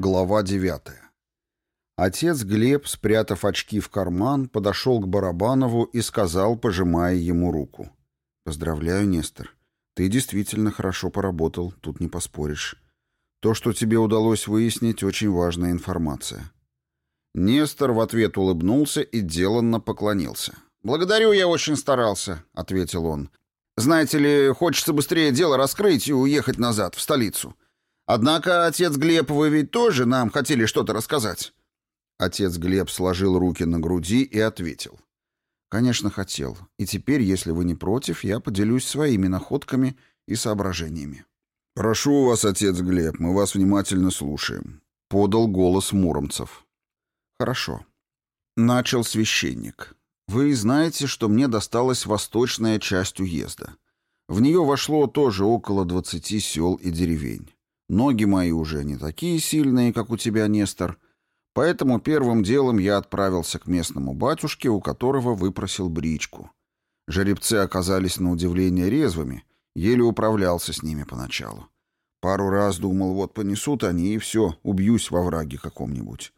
Глава 9. Отец Глеб, спрятав очки в карман, подошел к Барабанову и сказал, пожимая ему руку. «Поздравляю, Нестор. Ты действительно хорошо поработал, тут не поспоришь. То, что тебе удалось выяснить, очень важная информация». Нестор в ответ улыбнулся и деланно поклонился. «Благодарю, я очень старался», — ответил он. «Знаете ли, хочется быстрее дело раскрыть и уехать назад, в столицу». Однако, отец Глеб, вы ведь тоже нам хотели что-то рассказать?» Отец Глеб сложил руки на груди и ответил. «Конечно, хотел. И теперь, если вы не против, я поделюсь своими находками и соображениями». «Прошу вас, отец Глеб, мы вас внимательно слушаем», — подал голос Муромцев. «Хорошо». Начал священник. «Вы знаете, что мне досталась восточная часть уезда. В нее вошло тоже около 20 сел и деревень. Ноги мои уже не такие сильные, как у тебя, Нестор, поэтому первым делом я отправился к местному батюшке, у которого выпросил бричку. Жеребцы оказались на удивление резвыми, еле управлялся с ними поначалу. Пару раз думал, вот понесут они, и все, убьюсь во враге каком-нибудь.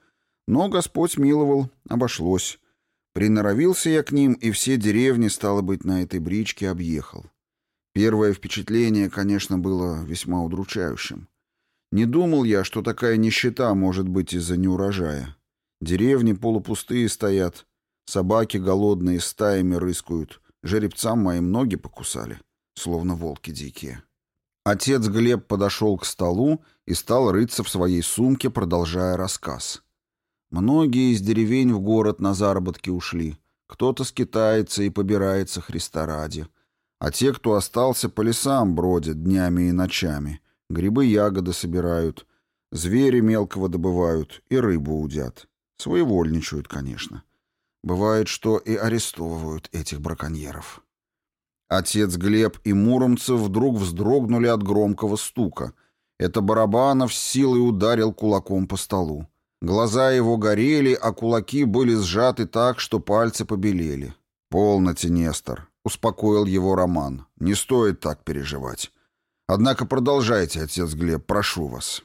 Но Господь миловал, обошлось. Приноровился я к ним, и все деревни, стало быть, на этой бричке объехал. Первое впечатление, конечно, было весьма удручающим. Не думал я, что такая нищета может быть из-за неурожая. Деревни полупустые стоят, собаки голодные стаями рыскают, жеребцам мои ноги покусали, словно волки дикие. Отец Глеб подошел к столу и стал рыться в своей сумке, продолжая рассказ. Многие из деревень в город на заработки ушли. Кто-то скитается и побирается Христа ради. А те, кто остался, по лесам бродят днями и ночами, Грибы ягоды собирают, звери мелкого добывают и рыбу удят. Своевольничают, конечно. Бывает, что и арестовывают этих браконьеров. Отец Глеб и Муромцев вдруг вздрогнули от громкого стука. Это Барабанов с силой ударил кулаком по столу. Глаза его горели, а кулаки были сжаты так, что пальцы побелели. «Полноте, Нестор», — успокоил его Роман. «Не стоит так переживать. Однако продолжайте, отец Глеб, прошу вас».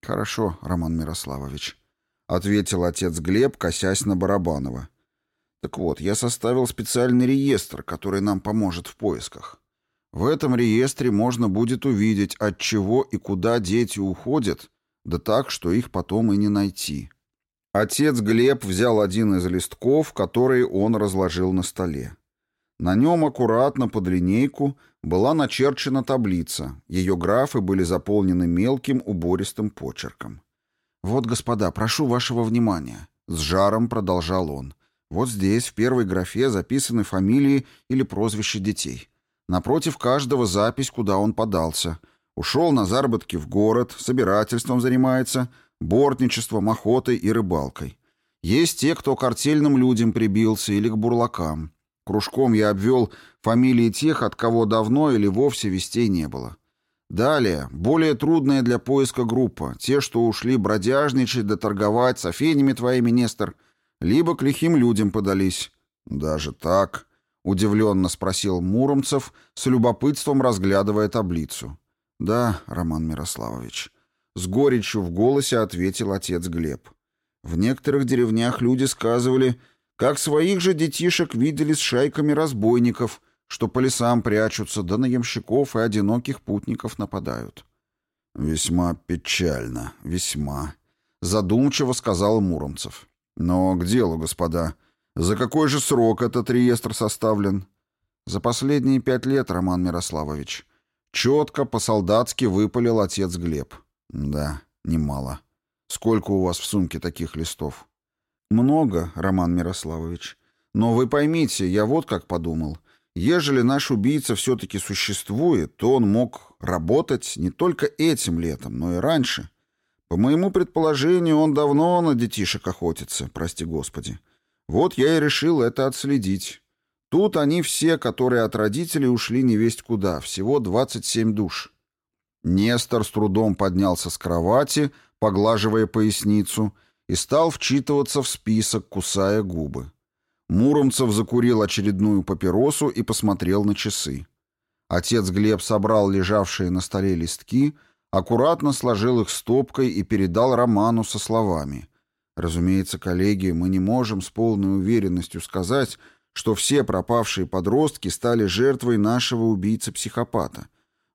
«Хорошо, Роман Мирославович», — ответил отец Глеб, косясь на Барабанова. «Так вот, я составил специальный реестр, который нам поможет в поисках. В этом реестре можно будет увидеть, от чего и куда дети уходят, да так, что их потом и не найти». Отец Глеб взял один из листков, которые он разложил на столе. На нем аккуратно под линейку была начерчена таблица, ее графы были заполнены мелким убористым почерком. «Вот, господа, прошу вашего внимания», — с жаром продолжал он. «Вот здесь, в первой графе, записаны фамилии или прозвища детей. Напротив каждого запись, куда он подался. Ушел на заработки в город, собирательством занимается, бортничеством, охотой и рыбалкой. Есть те, кто к артельным людям прибился или к бурлакам». Кружком я обвел фамилии тех, от кого давно или вовсе вестей не было. Далее, более трудная для поиска группа, те, что ушли бродяжничать да торговать с афенями твоими, Нестор, либо к лихим людям подались. Даже так, удивленно спросил Муромцев, с любопытством разглядывая таблицу. Да, Роман Мирославович, с горечью в голосе ответил отец Глеб. В некоторых деревнях люди сказывали, как своих же детишек видели с шайками разбойников, что по лесам прячутся, да наемщиков и одиноких путников нападают. «Весьма печально, весьма», — задумчиво сказал Муромцев. «Но к делу, господа. За какой же срок этот реестр составлен?» «За последние пять лет, Роман Мирославович». Четко, по-солдатски выпалил отец Глеб. «Да, немало. Сколько у вас в сумке таких листов?» «Много, Роман Мирославович. Но вы поймите, я вот как подумал. Ежели наш убийца все-таки существует, то он мог работать не только этим летом, но и раньше. По моему предположению, он давно на детишек охотится, прости господи. Вот я и решил это отследить. Тут они все, которые от родителей ушли не весть куда, всего 27 душ». Нестор с трудом поднялся с кровати, поглаживая поясницу, и стал вчитываться в список, кусая губы. Муромцев закурил очередную папиросу и посмотрел на часы. Отец Глеб собрал лежавшие на столе листки, аккуратно сложил их стопкой и передал Роману со словами. «Разумеется, коллеги, мы не можем с полной уверенностью сказать, что все пропавшие подростки стали жертвой нашего убийцы-психопата.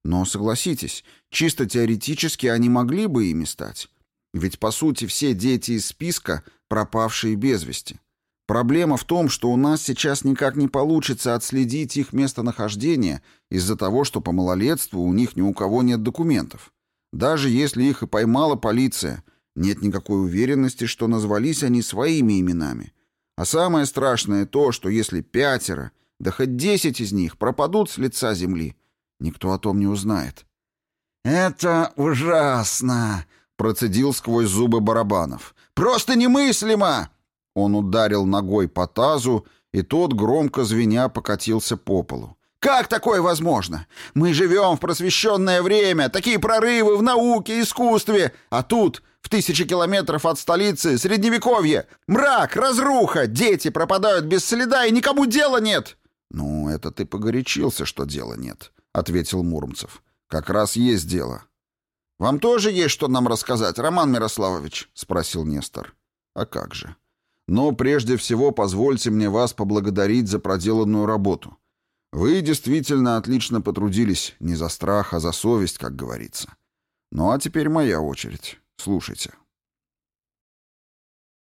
Но, согласитесь, чисто теоретически они могли бы ими стать. Ведь, по сути, все дети из списка пропавшие без вести. Проблема в том, что у нас сейчас никак не получится отследить их местонахождение из-за того, что по малолетству у них ни у кого нет документов. Даже если их и поймала полиция, нет никакой уверенности, что назвались они своими именами. А самое страшное то, что если пятеро, да хоть десять из них пропадут с лица земли, никто о том не узнает. «Это ужасно!» Процедил сквозь зубы барабанов. «Просто немыслимо!» Он ударил ногой по тазу, и тот, громко звеня, покатился по полу. «Как такое возможно? Мы живем в просвещенное время, такие прорывы в науке, искусстве, а тут, в тысячи километров от столицы, средневековье, мрак, разруха, дети пропадают без следа, и никому дела нет!» «Ну, это ты погорячился, что дела нет», — ответил Муромцев. «Как раз есть дело. «Вам тоже есть что нам рассказать, Роман Мирославович?» — спросил Нестор. «А как же? Но прежде всего позвольте мне вас поблагодарить за проделанную работу. Вы действительно отлично потрудились, не за страх, а за совесть, как говорится. Ну а теперь моя очередь. Слушайте».